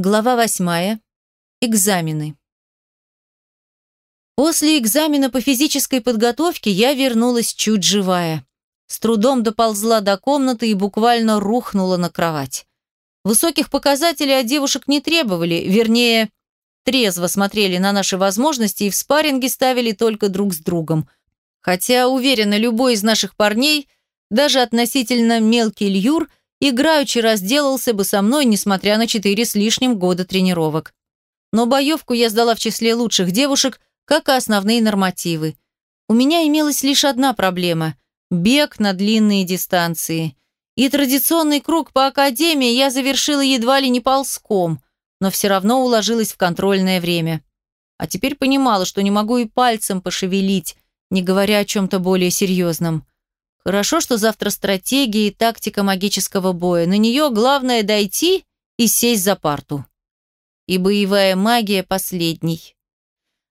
Глава восьмая. Экзамены. После экзамена по физической подготовке я вернулась чуть живая. С трудом доползла до комнаты и буквально рухнула на кровать. Высоких показателей от девушек не требовали, вернее, трезво смотрели на наши возможности и в спарринге ставили только друг с другом. Хотя, уверена, любой из наших парней, даже относительно мелкий льюр, играючи разделался бы со мной, несмотря на четыре с лишним года тренировок. Но боевку я сдала в числе лучших девушек, как и основные нормативы. У меня имелась лишь одна проблема – бег на длинные дистанции. И традиционный круг по академии я завершила едва ли не ползком, но все равно уложилась в контрольное время. А теперь понимала, что не могу и пальцем пошевелить, не говоря о чем-то более серьезном. Хорошо, что завтра стратегия и тактика магического боя. На нее главное дойти и сесть за парту. И боевая магия последней.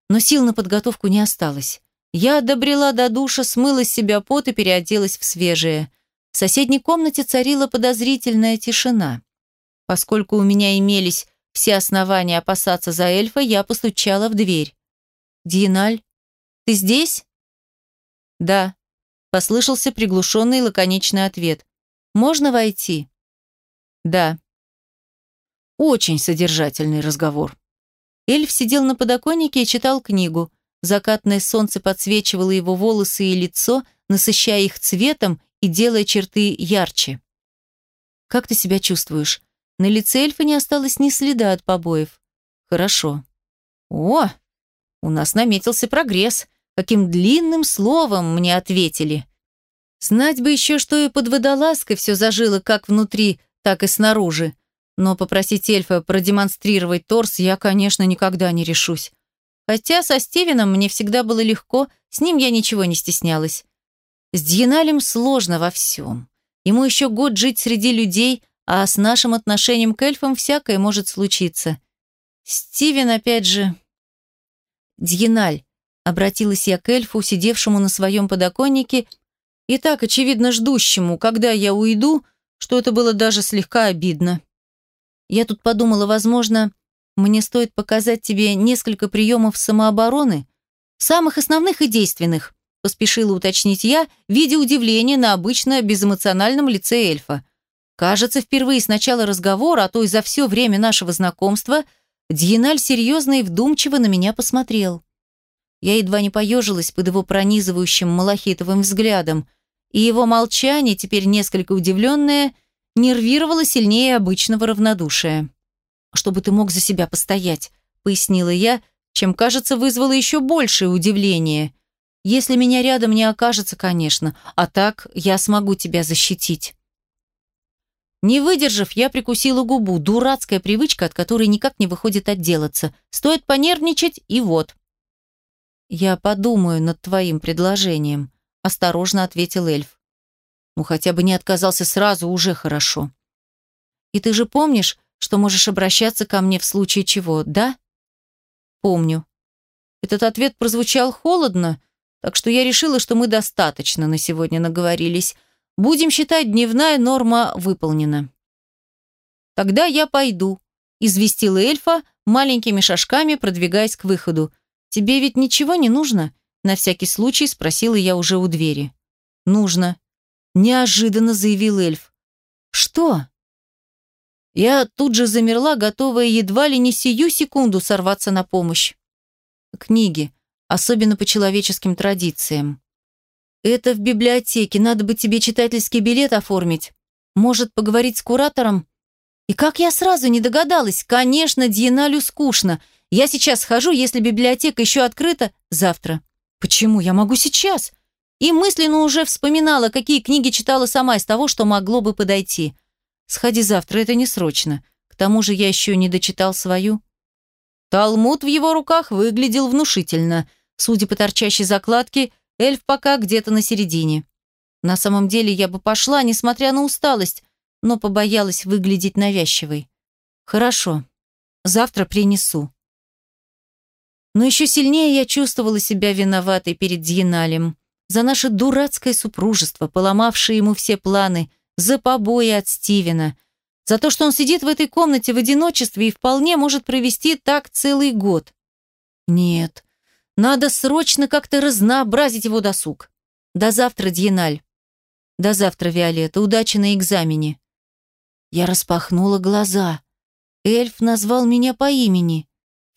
Но сил на подготовку не осталось. Я добрела до душа, смыла с себя пот и переоделась в свежее. В соседней комнате царила подозрительная тишина. Поскольку у меня имелись все основания опасаться за эльфа, я постучала в дверь. «Диеналь, ты здесь?» «Да», Послышался приглушенный лаконичный ответ. «Можно войти?» «Да». Очень содержательный разговор. Эльф сидел на подоконнике и читал книгу. Закатное солнце подсвечивало его волосы и лицо, насыщая их цветом и делая черты ярче. «Как ты себя чувствуешь?» На лице эльфа не осталось ни следа от побоев. «Хорошо». «О, у нас наметился прогресс каким длинным словом мне ответили. Знать бы еще, что и под водолазкой все зажило как внутри, так и снаружи. Но попросить эльфа продемонстрировать торс я, конечно, никогда не решусь. Хотя со Стивеном мне всегда было легко, с ним я ничего не стеснялась. С Дьеналем сложно во всем. Ему еще год жить среди людей, а с нашим отношением к эльфам всякое может случиться. Стивен, опять же... Дьеналь, Обратилась я к эльфу, сидевшему на своем подоконнике, и так, очевидно, ждущему, когда я уйду, что это было даже слегка обидно. Я тут подумала, возможно, мне стоит показать тебе несколько приемов самообороны, самых основных и действенных, поспешила уточнить я, видя удивление на обычно безэмоциональном лице эльфа. Кажется, впервые с начала разговора, а то и за все время нашего знакомства, Дьеналь серьезно и вдумчиво на меня посмотрел. Я едва не поежилась под его пронизывающим малахитовым взглядом, и его молчание, теперь несколько удивленное, нервировало сильнее обычного равнодушия. «Чтобы ты мог за себя постоять», — пояснила я, чем, кажется, вызвало еще большее удивление. «Если меня рядом не окажется, конечно, а так я смогу тебя защитить». Не выдержав, я прикусила губу, дурацкая привычка, от которой никак не выходит отделаться. Стоит понервничать, и вот. «Я подумаю над твоим предложением», – осторожно ответил эльф. «Ну, хотя бы не отказался сразу, уже хорошо». «И ты же помнишь, что можешь обращаться ко мне в случае чего, да?» «Помню». Этот ответ прозвучал холодно, так что я решила, что мы достаточно на сегодня наговорились. Будем считать, дневная норма выполнена. «Тогда я пойду», – известила эльфа, маленькими шажками продвигаясь к выходу. «Тебе ведь ничего не нужно?» На всякий случай спросила я уже у двери. «Нужно», – неожиданно заявил эльф. «Что?» Я тут же замерла, готовая едва ли не сию секунду сорваться на помощь. Книги, особенно по человеческим традициям. «Это в библиотеке, надо бы тебе читательский билет оформить. Может, поговорить с куратором?» И как я сразу не догадалась, конечно, Дьеналю скучно – я сейчас схожу, если библиотека еще открыта, завтра. Почему? Я могу сейчас. И мысленно уже вспоминала, какие книги читала сама из того, что могло бы подойти. Сходи завтра, это не срочно. К тому же я еще не дочитал свою. Талмуд в его руках выглядел внушительно. Судя по торчащей закладке, эльф пока где-то на середине. На самом деле я бы пошла, несмотря на усталость, но побоялась выглядеть навязчивой. Хорошо, завтра принесу. Но еще сильнее я чувствовала себя виноватой перед Дьеналем за наше дурацкое супружество, поломавшее ему все планы, за побои от Стивена. За то, что он сидит в этой комнате в одиночестве и вполне может провести так целый год. Нет, надо срочно как-то разнообразить его досуг. До завтра, Дьеналь. До завтра, Виолетта. Удачи на экзамене. Я распахнула глаза. Эльф назвал меня по имени.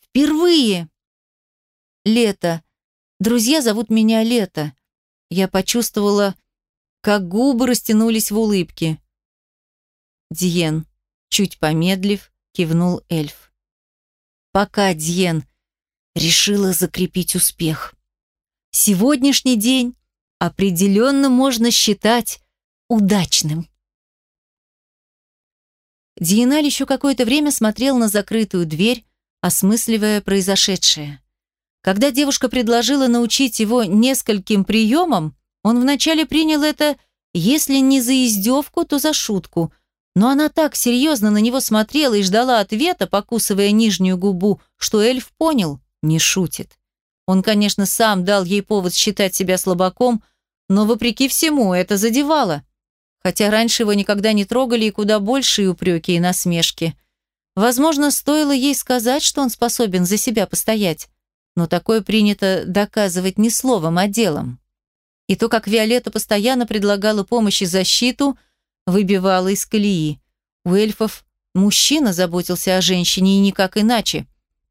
Впервые. Лето. Друзья зовут меня Лето. Я почувствовала, как губы растянулись в улыбке. Диен, чуть помедлив, кивнул эльф. Пока, Диен, решила закрепить успех. Сегодняшний день определенно можно считать удачным. Диеналь еще какое-то время смотрел на закрытую дверь, осмысливая произошедшее. Когда девушка предложила научить его нескольким приемам, он вначале принял это, если не за издевку, то за шутку. Но она так серьезно на него смотрела и ждала ответа, покусывая нижнюю губу, что эльф понял, не шутит. Он, конечно, сам дал ей повод считать себя слабаком, но, вопреки всему, это задевало. Хотя раньше его никогда не трогали и куда большие упреки и насмешки. Возможно, стоило ей сказать, что он способен за себя постоять но такое принято доказывать не словом, а делом. И то, как Виолетта постоянно предлагала помощь и защиту, выбивала из колеи. У эльфов мужчина заботился о женщине и никак иначе.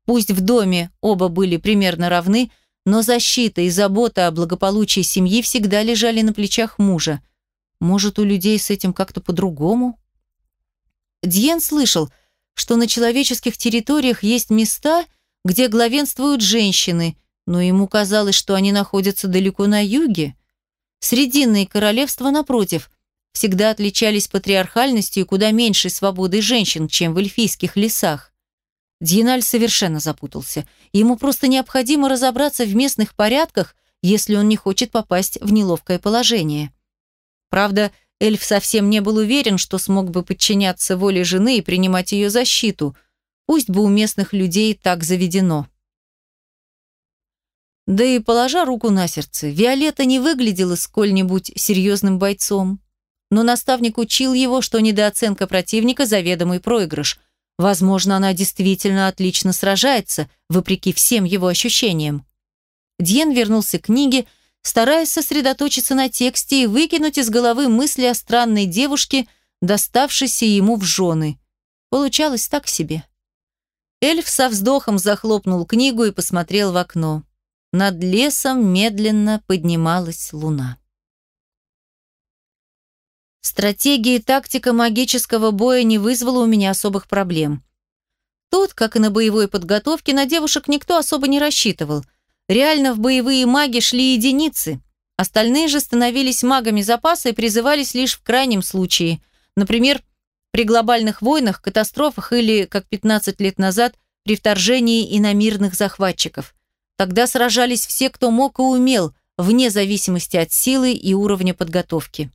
Пусть в доме оба были примерно равны, но защита и забота о благополучии семьи всегда лежали на плечах мужа. Может, у людей с этим как-то по-другому? Дьен слышал, что на человеческих территориях есть места – где главенствуют женщины, но ему казалось, что они находятся далеко на юге. Срединные королевства, напротив, всегда отличались патриархальностью и куда меньшей свободой женщин, чем в эльфийских лесах. Дьеналь совершенно запутался. Ему просто необходимо разобраться в местных порядках, если он не хочет попасть в неловкое положение. Правда, эльф совсем не был уверен, что смог бы подчиняться воле жены и принимать ее защиту – Пусть бы у местных людей так заведено. Да и положа руку на сердце, Виолетта не выглядела сколь-нибудь серьезным бойцом. Но наставник учил его, что недооценка противника – заведомый проигрыш. Возможно, она действительно отлично сражается, вопреки всем его ощущениям. Дьен вернулся к книге, стараясь сосредоточиться на тексте и выкинуть из головы мысли о странной девушке, доставшейся ему в жены. Получалось так себе. Эльф со вздохом захлопнул книгу и посмотрел в окно. Над лесом медленно поднималась луна. Стратегия и тактика магического боя не вызвала у меня особых проблем. Тут, как и на боевой подготовке, на девушек никто особо не рассчитывал. Реально в боевые маги шли единицы. Остальные же становились магами запаса и призывались лишь в крайнем случае. Например, при глобальных войнах, катастрофах или, как 15 лет назад, при вторжении иномирных захватчиков. Тогда сражались все, кто мог и умел, вне зависимости от силы и уровня подготовки.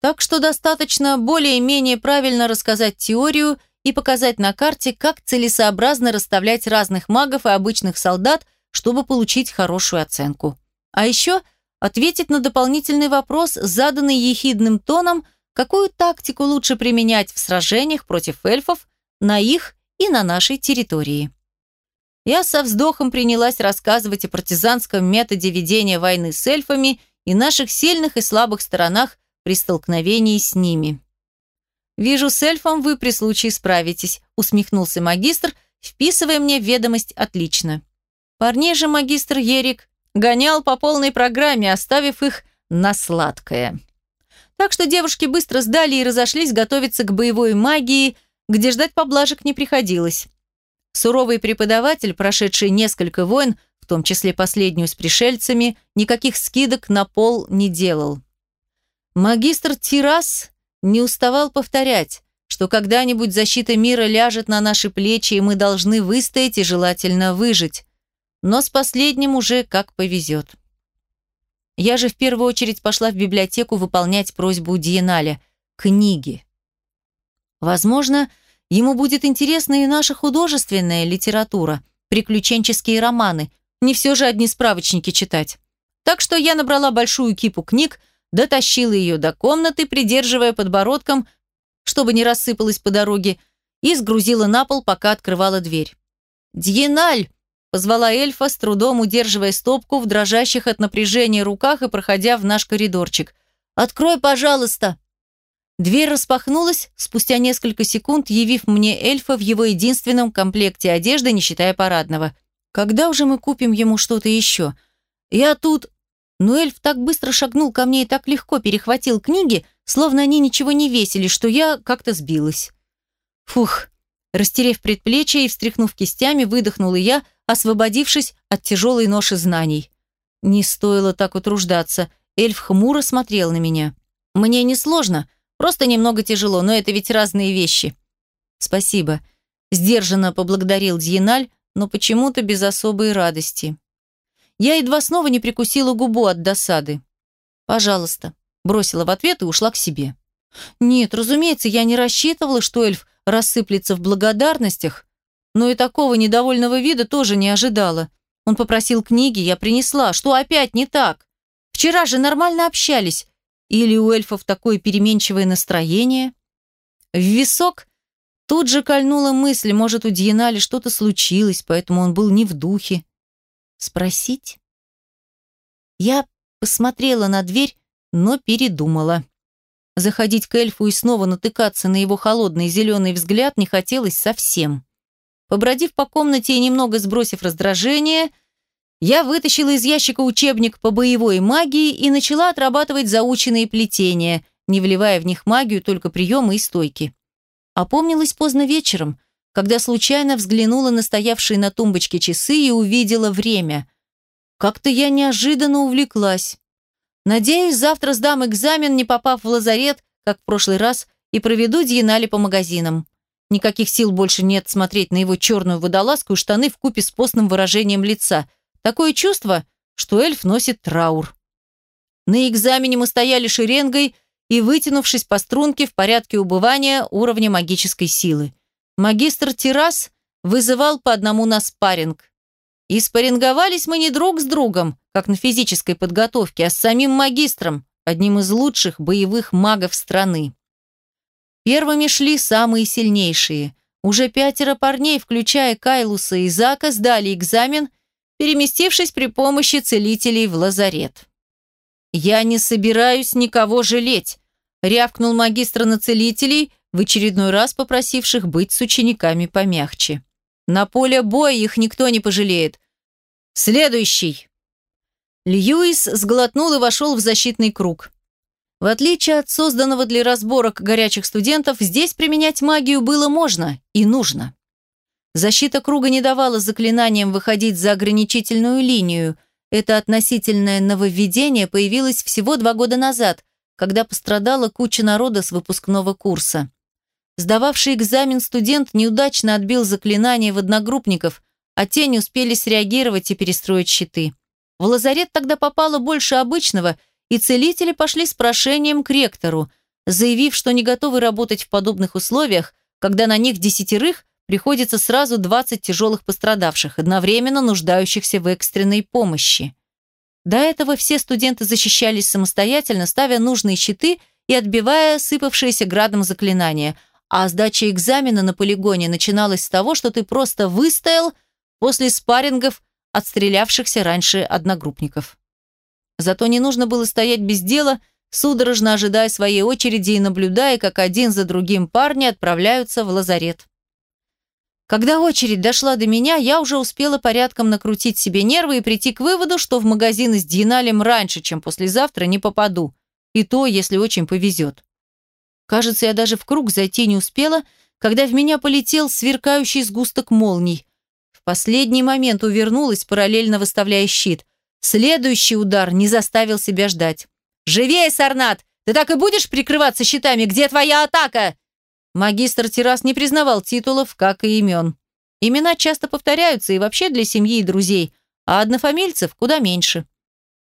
Так что достаточно более-менее правильно рассказать теорию и показать на карте, как целесообразно расставлять разных магов и обычных солдат, чтобы получить хорошую оценку. А еще ответить на дополнительный вопрос, заданный ехидным тоном – какую тактику лучше применять в сражениях против эльфов на их и на нашей территории. Я со вздохом принялась рассказывать о партизанском методе ведения войны с эльфами и наших сильных и слабых сторонах при столкновении с ними. «Вижу, с эльфом вы при случае справитесь», усмехнулся магистр, вписывая мне в ведомость отлично. Парней же магистр Ерик гонял по полной программе, оставив их на сладкое. Так что девушки быстро сдали и разошлись готовиться к боевой магии, где ждать поблажек не приходилось. Суровый преподаватель, прошедший несколько войн, в том числе последнюю с пришельцами, никаких скидок на пол не делал. Магистр Тирас не уставал повторять, что когда-нибудь защита мира ляжет на наши плечи, и мы должны выстоять и желательно выжить. Но с последним уже как повезет. Я же в первую очередь пошла в библиотеку выполнять просьбу Диеналя – книги. Возможно, ему будет интересна и наша художественная литература, приключенческие романы. Не все же одни справочники читать. Так что я набрала большую кипу книг, дотащила ее до комнаты, придерживая подбородком, чтобы не рассыпалась по дороге, и сгрузила на пол, пока открывала дверь. «Дьеналь!» – позвала эльфа, с трудом удерживая стопку в дрожащих от напряжения руках и проходя в наш коридорчик. «Открой, пожалуйста!» Дверь распахнулась спустя несколько секунд, явив мне эльфа в его единственном комплекте одежды, не считая парадного. «Когда уже мы купим ему что-то еще?» «Я тут...» Но эльф так быстро шагнул ко мне и так легко перехватил книги, словно они ничего не весили, что я как-то сбилась. Фух. Растерев предплечье и встряхнув кистями, выдохнула я, освободившись от тяжелой ноши знаний. Не стоило так утруждаться. Эльф хмуро смотрел на меня. «Мне несложно, просто немного тяжело, но это ведь разные вещи». «Спасибо», – сдержанно поблагодарил Дьеналь, но почему-то без особой радости. Я едва снова не прикусила губу от досады. «Пожалуйста», – бросила в ответ и ушла к себе. Нет, разумеется, я не рассчитывала, что эльф рассыплется в благодарностях, но и такого недовольного вида тоже не ожидала. Он попросил книги, я принесла. Что опять не так? Вчера же нормально общались. Или у эльфов такое переменчивое настроение? В висок тут же кольнула мысль, может, у Дьенали что-то случилось, поэтому он был не в духе. Спросить? Я посмотрела на дверь, но передумала. Заходить к эльфу и снова натыкаться на его холодный зеленый взгляд не хотелось совсем. Побродив по комнате и немного сбросив раздражение, я вытащила из ящика учебник по боевой магии и начала отрабатывать заученные плетения, не вливая в них магию, только приемы и стойки. Опомнилась поздно вечером, когда случайно взглянула на стоявшие на тумбочке часы и увидела время. Как-то я неожиданно увлеклась. Надеюсь, завтра сдам экзамен, не попав в лазарет, как в прошлый раз, и проведу Дьенали по магазинам. Никаких сил больше нет смотреть на его черную водолазку и штаны в купе с постным выражением лица. Такое чувство, что эльф носит траур. На экзамене мы стояли шеренгой и, вытянувшись по струнке в порядке убывания уровня магической силы. Магистр Террас вызывал по одному на спарринг. И спарринговались мы не друг с другом, как на физической подготовке, а с самим магистром, одним из лучших боевых магов страны. Первыми шли самые сильнейшие. Уже пятеро парней, включая Кайлуса и Зака, сдали экзамен, переместившись при помощи целителей в лазарет. «Я не собираюсь никого жалеть», – рявкнул магистр на целителей, в очередной раз попросивших быть с учениками помягче. На поле боя их никто не пожалеет. Следующий. Льюис сглотнул и вошел в защитный круг. В отличие от созданного для разборок горячих студентов, здесь применять магию было можно и нужно. Защита круга не давала заклинаниям выходить за ограничительную линию. Это относительное нововведение появилось всего два года назад, когда пострадала куча народа с выпускного курса. Сдававший экзамен студент неудачно отбил заклинание в одногруппников, а те не успели среагировать и перестроить щиты. В лазарет тогда попало больше обычного, и целители пошли с прошением к ректору, заявив, что не готовы работать в подобных условиях, когда на них десятерых приходится сразу 20 тяжелых пострадавших, одновременно нуждающихся в экстренной помощи. До этого все студенты защищались самостоятельно, ставя нужные щиты и отбивая сыпавшиеся градом заклинания – а сдача экзамена на полигоне начиналась с того, что ты просто выстоял после спаррингов отстрелявшихся раньше одногруппников. Зато не нужно было стоять без дела, судорожно ожидая своей очереди и наблюдая, как один за другим парни отправляются в лазарет. Когда очередь дошла до меня, я уже успела порядком накрутить себе нервы и прийти к выводу, что в магазин с Диналем раньше, чем послезавтра, не попаду. И то, если очень повезет. Кажется, я даже в круг зайти не успела, когда в меня полетел сверкающий сгусток молний. В последний момент увернулась, параллельно выставляя щит. Следующий удар не заставил себя ждать. «Живее, Сарнат! Ты так и будешь прикрываться щитами? Где твоя атака?» Магистр Террас не признавал титулов, как и имен. Имена часто повторяются и вообще для семьи и друзей, а однофамильцев куда меньше.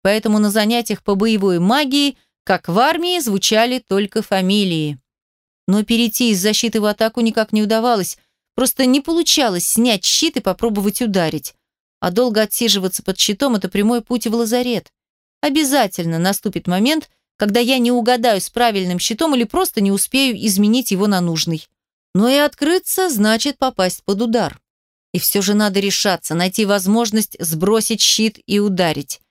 Поэтому на занятиях по боевой магии как в армии звучали только фамилии. Но перейти из защиты в атаку никак не удавалось, просто не получалось снять щит и попробовать ударить. А долго отсиживаться под щитом – это прямой путь в лазарет. Обязательно наступит момент, когда я не угадаю с правильным щитом или просто не успею изменить его на нужный. Но и открыться значит попасть под удар. И все же надо решаться, найти возможность сбросить щит и ударить.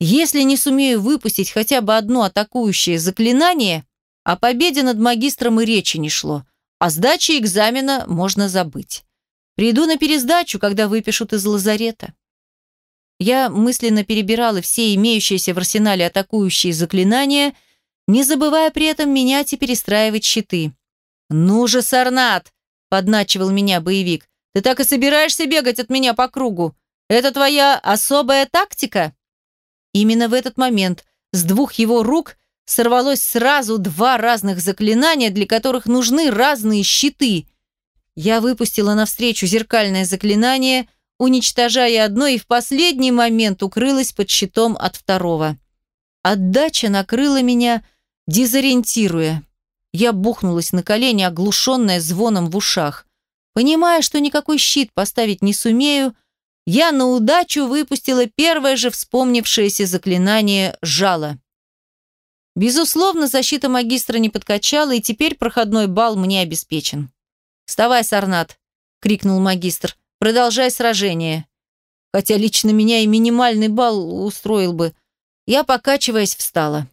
Если не сумею выпустить хотя бы одно атакующее заклинание, о победе над магистром и речи не шло, а сдачи экзамена можно забыть. Приду на пересдачу, когда выпишут из лазарета. Я мысленно перебирала все имеющиеся в арсенале атакующие заклинания, не забывая при этом менять и перестраивать щиты. «Ну же, Сарнат!» – подначивал меня боевик. «Ты так и собираешься бегать от меня по кругу? Это твоя особая тактика?» Именно в этот момент с двух его рук сорвалось сразу два разных заклинания, для которых нужны разные щиты. Я выпустила навстречу зеркальное заклинание, уничтожая одно, и в последний момент укрылась под щитом от второго. Отдача накрыла меня, дезориентируя. Я бухнулась на колени, оглушенная звоном в ушах. Понимая, что никакой щит поставить не сумею, я на удачу выпустила первое же вспомнившееся заклинание «Жало». Безусловно, защита магистра не подкачала, и теперь проходной бал мне обеспечен. «Вставай, Сарнат!» — крикнул магистр. «Продолжай сражение!» Хотя лично меня и минимальный бал устроил бы. Я, покачиваясь, встала.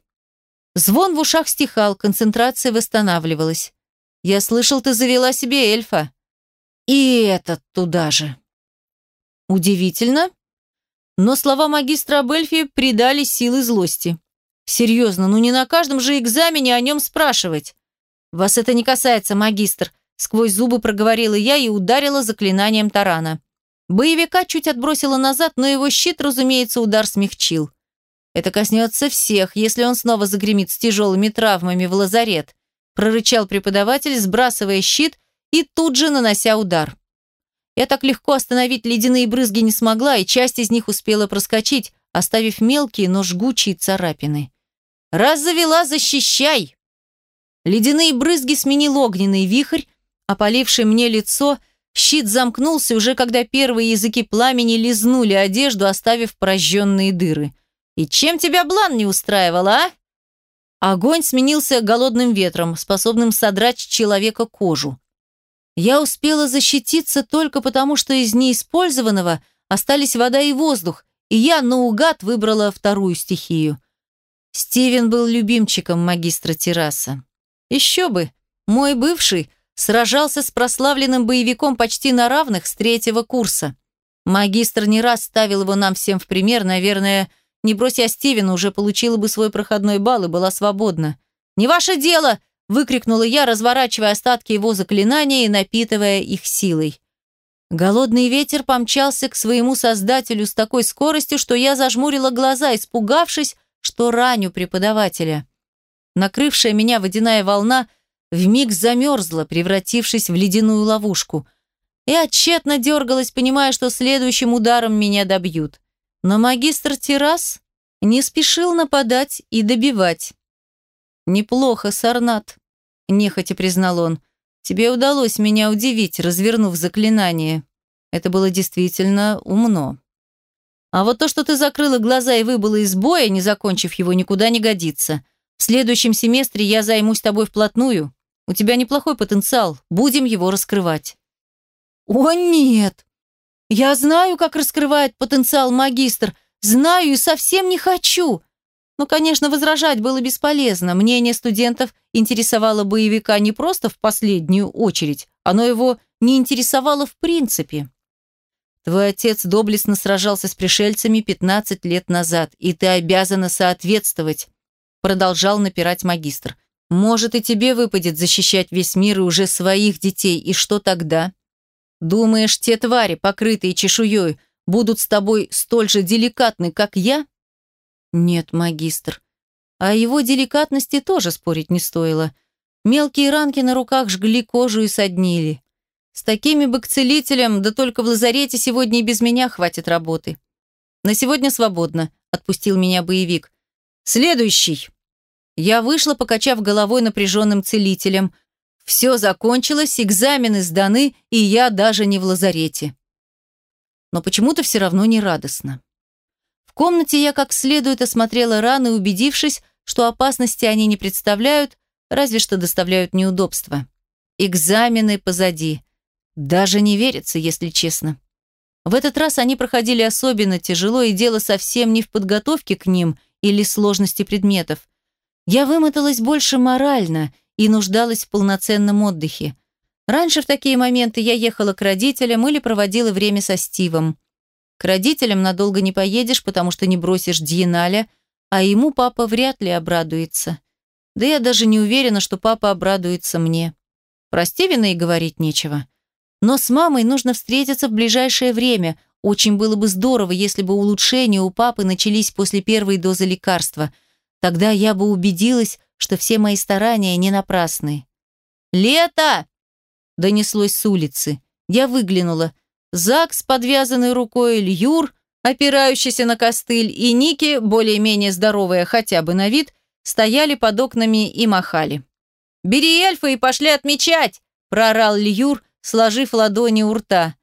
Звон в ушах стихал, концентрация восстанавливалась. «Я слышал, ты завела себе эльфа». «И этот туда же». Удивительно, но слова магистра об эльфе придали силы злости. Серьезно, ну не на каждом же экзамене о нем спрашивать. Вас это не касается, магистр. Сквозь зубы проговорила я и ударила заклинанием тарана. Боевика чуть отбросила назад, но его щит, разумеется, удар смягчил. Это коснется всех, если он снова загремит с тяжелыми травмами в лазарет, прорычал преподаватель, сбрасывая щит и тут же нанося удар. Я так легко остановить ледяные брызги не смогла, и часть из них успела проскочить, оставив мелкие, но жгучие царапины. Раз завела, защищай!» Ледяные брызги сменил огненный вихрь, опаливший мне лицо, щит замкнулся уже когда первые языки пламени лизнули одежду, оставив прожженные дыры. «И чем тебя Блан не устраивал, а?» Огонь сменился голодным ветром, способным содрать с человека кожу. Я успела защититься только потому, что из неиспользованного остались вода и воздух, и я наугад выбрала вторую стихию. Стивен был любимчиком магистра Терраса. Еще бы, мой бывший сражался с прославленным боевиком почти на равных с третьего курса. Магистр не раз ставил его нам всем в пример, наверное, не брось я Стивена, уже получила бы свой проходной балл и была свободна. «Не ваше дело!» – выкрикнула я, разворачивая остатки его заклинания и напитывая их силой. Голодный ветер помчался к своему создателю с такой скоростью, что я зажмурила глаза, испугавшись, что раню преподавателя. Накрывшая меня водяная волна вмиг замерзла, превратившись в ледяную ловушку. Я тщетно дергалась, понимая, что следующим ударом меня добьют. Но магистр Террас не спешил нападать и добивать. «Неплохо, Сарнат», — нехотя признал он. «Тебе удалось меня удивить, развернув заклинание. Это было действительно умно». А вот то, что ты закрыла глаза и выбыла из боя, не закончив его, никуда не годится. В следующем семестре я займусь тобой вплотную. У тебя неплохой потенциал. Будем его раскрывать». «О, нет! Я знаю, как раскрывает потенциал магистр. Знаю и совсем не хочу!» Но, конечно, возражать было бесполезно. Мнение студентов интересовало боевика не просто в последнюю очередь, оно его не интересовало в принципе. Твой отец доблестно сражался с пришельцами 15 лет назад, и ты обязана соответствовать», продолжал напирать магистр. «Может, и тебе выпадет защищать весь мир и уже своих детей, и что тогда? Думаешь, те твари, покрытые чешуей, будут с тобой столь же деликатны, как я?» «Нет, магистр. О его деликатности тоже спорить не стоило. Мелкие ранки на руках жгли кожу и соднили. С такими бы к целителям, да только в лазарете сегодня и без меня хватит работы. На сегодня свободно, отпустил меня боевик. Следующий. Я вышла, покачав головой напряженным целителем. Все закончилось, экзамены сданы, и я даже не в лазарете. Но почему-то все равно не радостно. В комнате я как следует осмотрела раны, убедившись, что опасности они не представляют, разве что доставляют неудобства. Экзамены позади. Даже не верится, если честно. В этот раз они проходили особенно тяжело, и дело совсем не в подготовке к ним или сложности предметов. Я вымоталась больше морально и нуждалась в полноценном отдыхе. Раньше в такие моменты я ехала к родителям или проводила время со Стивом. К родителям надолго не поедешь, потому что не бросишь Дьеналя, а ему папа вряд ли обрадуется. Да я даже не уверена, что папа обрадуется мне. Про Стивена и говорить нечего. Но с мамой нужно встретиться в ближайшее время. Очень было бы здорово, если бы улучшения у папы начались после первой дозы лекарства. Тогда я бы убедилась, что все мои старания не напрасны. «Лето!» донеслось с улицы. Я выглянула. Зак с подвязанной рукой, Льюр, опирающийся на костыль, и Ники, более-менее здоровая хотя бы на вид, стояли под окнами и махали. «Бери эльфа и пошли отмечать!» – проорал Льюр, сложив ладони у рта.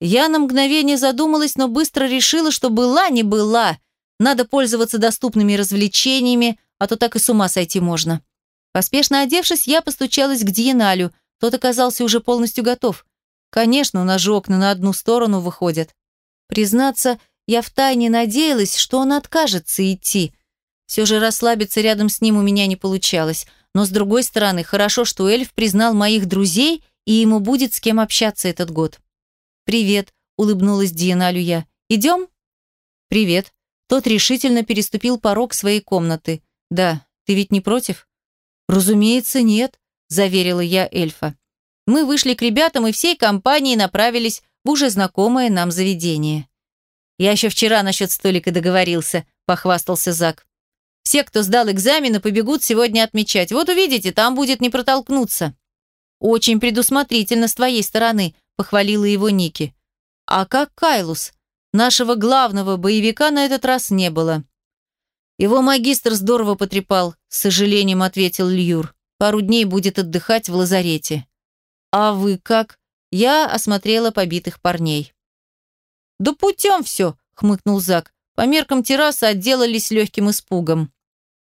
Я на мгновение задумалась, но быстро решила, что была не была. Надо пользоваться доступными развлечениями, а то так и с ума сойти можно. Поспешно одевшись, я постучалась к Диеналю – тот оказался уже полностью готов. Конечно, у нас же окна на одну сторону выходят. Признаться, я втайне надеялась, что он откажется идти. Все же расслабиться рядом с ним у меня не получалось. Но с другой стороны, хорошо, что эльф признал моих друзей, и ему будет с кем общаться этот год. «Привет», — улыбнулась Дианалю я. «Идем?» «Привет». Тот решительно переступил порог своей комнаты. «Да, ты ведь не против?» «Разумеется, нет», заверила я эльфа. Мы вышли к ребятам и всей компанией направились в уже знакомое нам заведение. «Я еще вчера насчет столика договорился», – похвастался Зак. «Все, кто сдал экзамены, побегут сегодня отмечать. Вот увидите, там будет не протолкнуться». «Очень предусмотрительно с твоей стороны», – похвалила его Ники. «А как Кайлус? Нашего главного боевика на этот раз не было». «Его магистр здорово потрепал», – с сожалением ответил Льюр. Пару дней будет отдыхать в лазарете. А вы как? Я осмотрела побитых парней. Да путем все, хмыкнул Зак. По меркам террасы отделались легким испугом.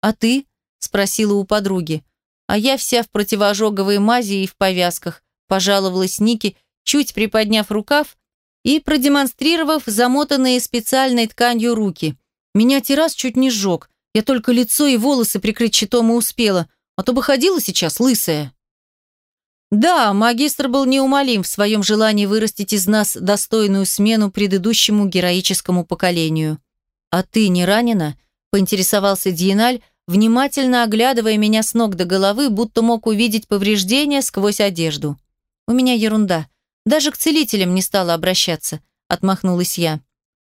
А ты? Спросила у подруги. А я вся в противоожоговой мази и в повязках, пожаловалась Ники, чуть приподняв рукав и продемонстрировав замотанные специальной тканью руки. Меня террас чуть не сжег. Я только лицо и волосы прикрыть щитом и успела, а то бы ходила сейчас лысая. Да, магистр был неумолим в своем желании вырастить из нас достойную смену предыдущему героическому поколению. «А ты не ранена?» – поинтересовался Диеналь, внимательно оглядывая меня с ног до головы, будто мог увидеть повреждения сквозь одежду. «У меня ерунда. Даже к целителям не стала обращаться», – отмахнулась я.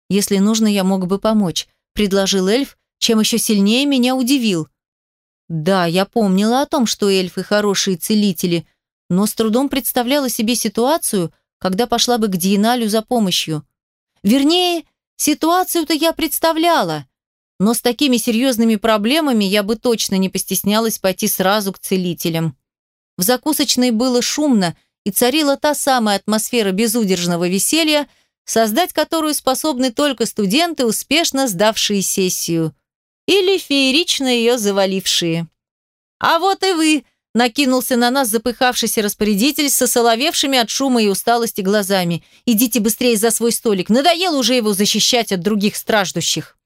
«Если нужно, я мог бы помочь», – предложил эльф, чем еще сильнее меня удивил – да, я помнила о том, что эльфы хорошие целители, но с трудом представляла себе ситуацию, когда пошла бы к Диеналю за помощью. Вернее, ситуацию-то я представляла, но с такими серьезными проблемами я бы точно не постеснялась пойти сразу к целителям. В закусочной было шумно, и царила та самая атмосфера безудержного веселья, создать которую способны только студенты, успешно сдавшие сессию – или феерично ее завалившие. «А вот и вы!» – накинулся на нас запыхавшийся распорядитель со соловевшими от шума и усталости глазами. «Идите быстрее за свой столик, надоело уже его защищать от других страждущих».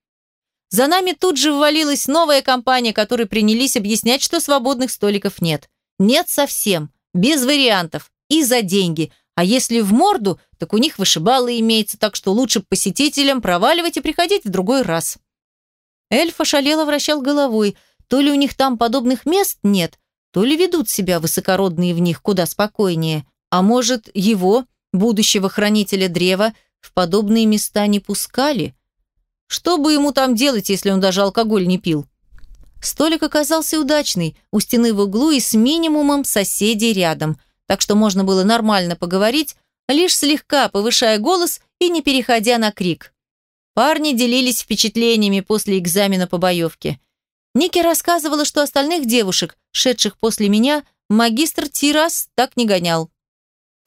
За нами тут же ввалилась новая компания, которой принялись объяснять, что свободных столиков нет. Нет совсем, без вариантов и за деньги. А если в морду, так у них вышибалы имеется, так что лучше посетителям проваливать и приходить в другой раз. Эльф ошалело вращал головой. То ли у них там подобных мест нет, то ли ведут себя высокородные в них куда спокойнее. А может, его, будущего хранителя древа, в подобные места не пускали? Что бы ему там делать, если он даже алкоголь не пил? Столик оказался удачный, у стены в углу и с минимумом соседей рядом, так что можно было нормально поговорить, лишь слегка повышая голос и не переходя на крик. Парни делились впечатлениями после экзамена по боевке. Ники рассказывала, что остальных девушек, шедших после меня, магистр Тирас так не гонял.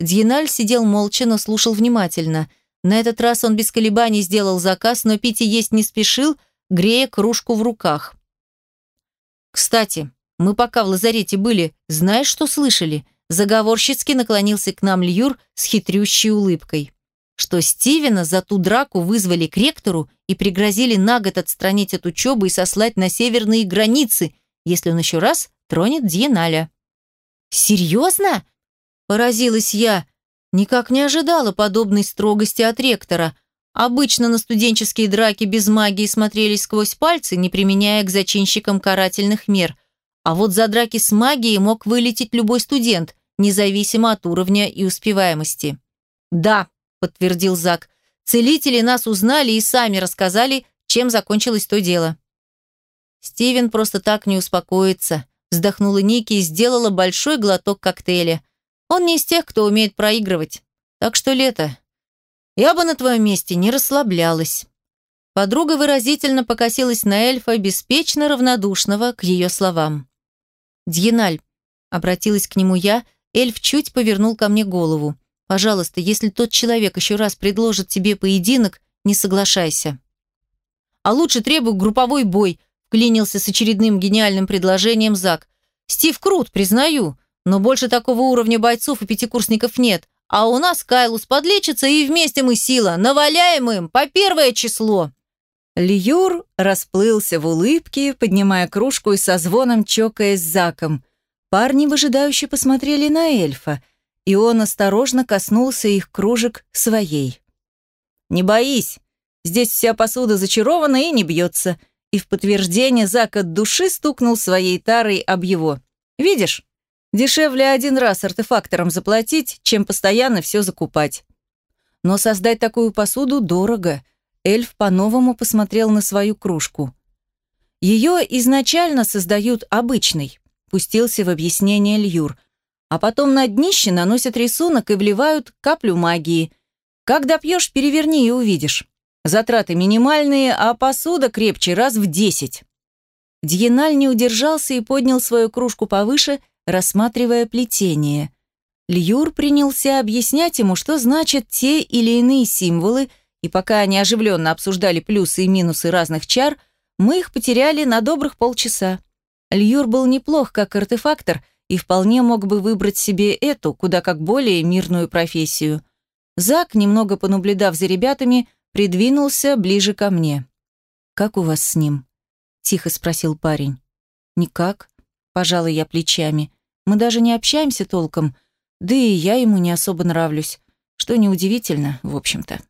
Дьеналь сидел молча, но слушал внимательно. На этот раз он без колебаний сделал заказ, но пить и есть не спешил, грея кружку в руках. Кстати, мы пока в лазарете были, знаешь, что слышали? Заговорщицки наклонился к нам Льюр с хитрющей улыбкой. Что Стивена за ту драку вызвали к ректору и пригрозили на год отстранить от учебы и сослать на северные границы, если он еще раз тронет Дьеналя. «Серьезно?» – поразилась я. Никак не ожидала подобной строгости от ректора. Обычно на студенческие драки без магии смотрелись сквозь пальцы, не применяя к зачинщикам карательных мер. А вот за драки с магией мог вылететь любой студент, независимо от уровня и успеваемости. «Да», – подтвердил Зак, – «целители нас узнали и сами рассказали, чем закончилось то дело». Стивен просто так не успокоится, вздохнула Ники и сделала большой глоток коктейля. Он не из тех, кто умеет проигрывать. Так что лето. Я бы на твоем месте не расслаблялась. Подруга выразительно покосилась на эльфа, беспечно равнодушного к ее словам. «Дьеналь», — обратилась к нему я, эльф чуть повернул ко мне голову. «Пожалуйста, если тот человек еще раз предложит тебе поединок, не соглашайся». «А лучше требуй групповой бой», — вклинился с очередным гениальным предложением Зак. «Стив крут, признаю, но больше такого уровня бойцов и пятикурсников нет. А у нас Кайлус подлечится, и вместе мы сила. Наваляем им по первое число. Льюр расплылся в улыбке, поднимая кружку и со звоном чокаясь с Заком. Парни выжидающе посмотрели на эльфа, и он осторожно коснулся их кружек своей. «Не боись, здесь вся посуда зачарована и не бьется», и в подтверждение Зак от души стукнул своей тарой об его. «Видишь, Дешевле один раз артефакторам заплатить, чем постоянно все закупать. Но создать такую посуду дорого. Эльф по-новому посмотрел на свою кружку. Ее изначально создают обычной, пустился в объяснение Льюр, а потом на днище наносят рисунок и вливают каплю магии. Когда пьешь, переверни и увидишь. Затраты минимальные, а посуда крепче раз в десять. Дьеналь не удержался и поднял свою кружку повыше – рассматривая плетение. Льюр принялся объяснять ему, что значат те или иные символы, и пока они оживленно обсуждали плюсы и минусы разных чар, мы их потеряли на добрых полчаса. Льюр был неплох как артефактор и вполне мог бы выбрать себе эту, куда как более мирную профессию. Зак, немного понаблюдав за ребятами, придвинулся ближе ко мне. «Как у вас с ним?» – тихо спросил парень. «Никак», – пожала я плечами. Мы даже не общаемся толком, да и я ему не особо нравлюсь, что неудивительно, в общем-то.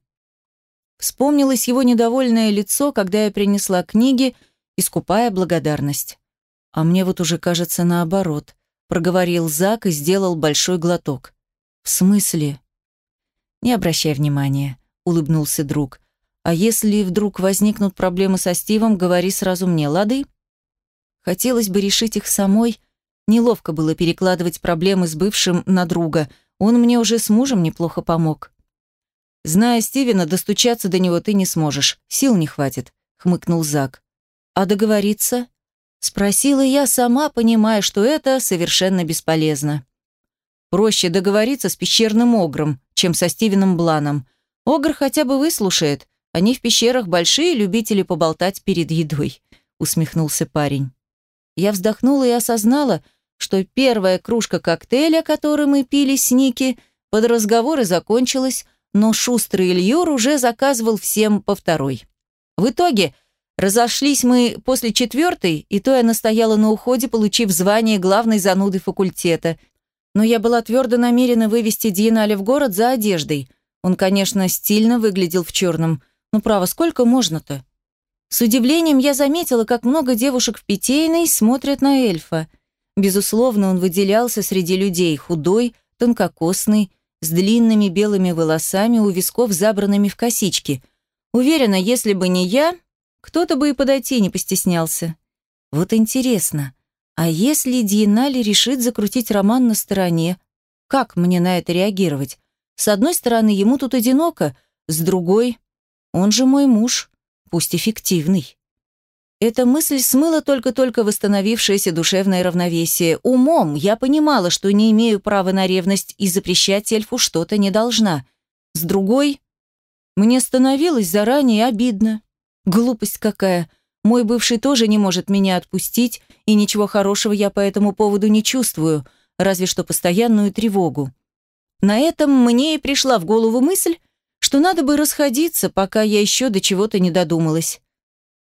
Вспомнилось его недовольное лицо, когда я принесла книги, искупая благодарность. А мне вот уже кажется наоборот, проговорил Зак и сделал большой глоток. В смысле? Не обращай внимания, улыбнулся друг. А если вдруг возникнут проблемы со Стивом, говори сразу мне, лады? Хотелось бы решить их самой, Неловко было перекладывать проблемы с бывшим на друга. Он мне уже с мужем неплохо помог. «Зная Стивена, достучаться до него ты не сможешь. Сил не хватит», — хмыкнул Зак. «А договориться?» — спросила я, сама понимая, что это совершенно бесполезно. «Проще договориться с пещерным огром, чем со Стивеном Бланом. Огр хотя бы выслушает. Они в пещерах большие любители поболтать перед едой», — усмехнулся парень. Я вздохнула и осознала, что первая кружка коктейля, который мы пили с Ники, под разговоры закончилась, но шустрый Ильюр уже заказывал всем по второй. В итоге разошлись мы после четвертой, и то я настояла на уходе, получив звание главной зануды факультета. Но я была твердо намерена вывести Диенале в город за одеждой. Он, конечно, стильно выглядел в черном, но право, сколько можно-то? С удивлением я заметила, как много девушек в питейной смотрят на эльфа – Безусловно, он выделялся среди людей, худой, тонкокосный, с длинными белыми волосами у висков забранными в косички. Уверена, если бы не я, кто-то бы и подойти не постеснялся. Вот интересно, а если Диенали решит закрутить роман на стороне, как мне на это реагировать? С одной стороны, ему тут одиноко, с другой, он же мой муж, пусть эффективный. Эта мысль смыла только-только восстановившееся душевное равновесие. Умом я понимала, что не имею права на ревность и запрещать эльфу что-то не должна. С другой, мне становилось заранее обидно. Глупость какая. Мой бывший тоже не может меня отпустить, и ничего хорошего я по этому поводу не чувствую, разве что постоянную тревогу. На этом мне и пришла в голову мысль, что надо бы расходиться, пока я еще до чего-то не додумалась.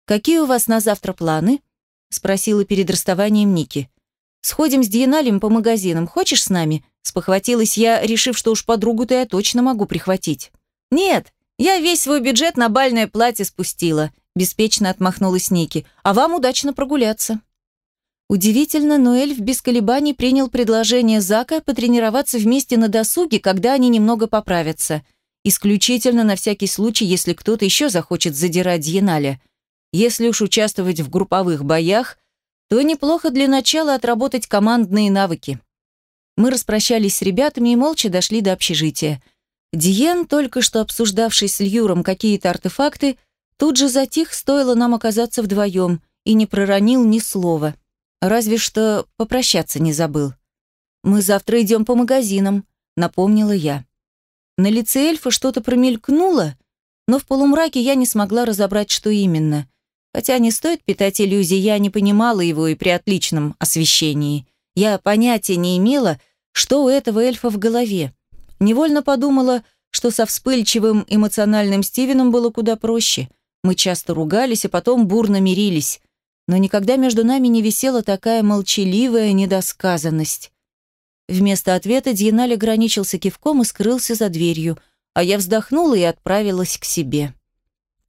«Какие у вас на завтра планы?» — спросила перед расставанием Ники. «Сходим с Диеналем по магазинам. Хочешь с нами?» — спохватилась я, решив, что уж подругу-то я точно могу прихватить. «Нет, я весь свой бюджет на бальное платье спустила», — беспечно отмахнулась Ники. «А вам удачно прогуляться». Удивительно, но эльф без колебаний принял предложение Зака потренироваться вместе на досуге, когда они немного поправятся. Исключительно на всякий случай, если кто-то еще захочет задирать Диеналя. Если уж участвовать в групповых боях, то неплохо для начала отработать командные навыки. Мы распрощались с ребятами и молча дошли до общежития. Диен, только что обсуждавший с Льюром какие-то артефакты, тут же затих, стоило нам оказаться вдвоем, и не проронил ни слова. Разве что попрощаться не забыл. «Мы завтра идем по магазинам», — напомнила я. На лице эльфа что-то промелькнуло, но в полумраке я не смогла разобрать, что именно — Хотя не стоит питать иллюзий, я не понимала его и при отличном освещении. Я понятия не имела, что у этого эльфа в голове. Невольно подумала, что со вспыльчивым эмоциональным Стивеном было куда проще. Мы часто ругались, а потом бурно мирились. Но никогда между нами не висела такая молчаливая недосказанность. Вместо ответа Дьеналь ограничился кивком и скрылся за дверью, а я вздохнула и отправилась к себе.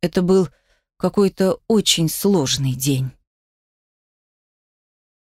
Это был какой-то очень сложный день.